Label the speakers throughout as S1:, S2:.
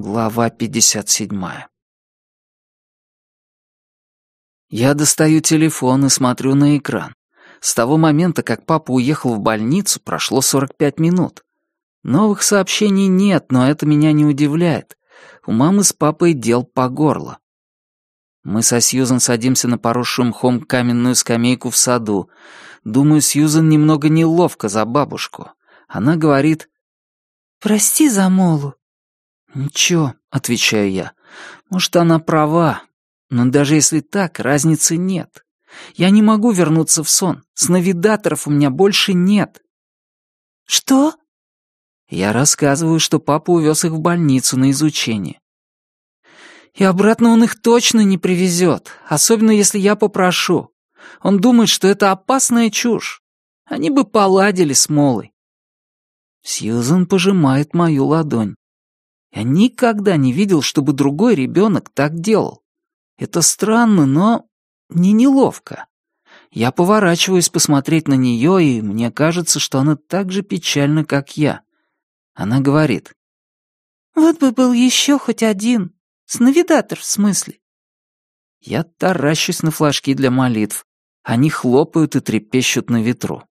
S1: Глава 57. Я достаю телефон и смотрю на экран. С того момента, как папа уехал в больницу, прошло 45 минут. Новых сообщений нет, но это меня не удивляет. У мамы с папой дел по горло. Мы со Сьюзан садимся на поросшую мхом каменную скамейку в саду. Думаю, Сьюзан немного неловко за бабушку. Она говорит «Прости за Молу». «Ничего», — отвечаю я. «Может, она права. Но даже если так, разницы нет. Я не могу вернуться в сон. Сновидаторов у меня больше нет».
S2: «Что?»
S1: Я рассказываю, что папа увез их в больницу на изучение. И обратно он их точно не привезет, особенно если я попрошу. Он думает, что это опасная чушь. Они бы поладили с Молой. Сьюзан пожимает мою ладонь. Я никогда не видел, чтобы другой ребенок так делал. Это странно, но не неловко. Я поворачиваюсь посмотреть на нее, и мне кажется, что она так же печальна, как я. Она говорит.
S2: «Вот бы был еще хоть один. Сновидатор, в смысле».
S1: Я таращусь на флажки для молитв. Они хлопают и трепещут на ветру.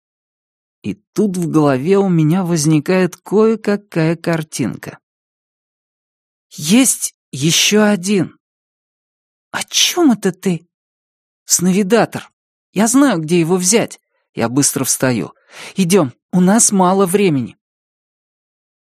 S1: И тут в голове у меня возникает кое-какая картинка. Есть еще один.
S2: О чем это ты?
S1: Сновидатор. Я знаю, где его взять. Я быстро встаю. Идем, у нас мало времени.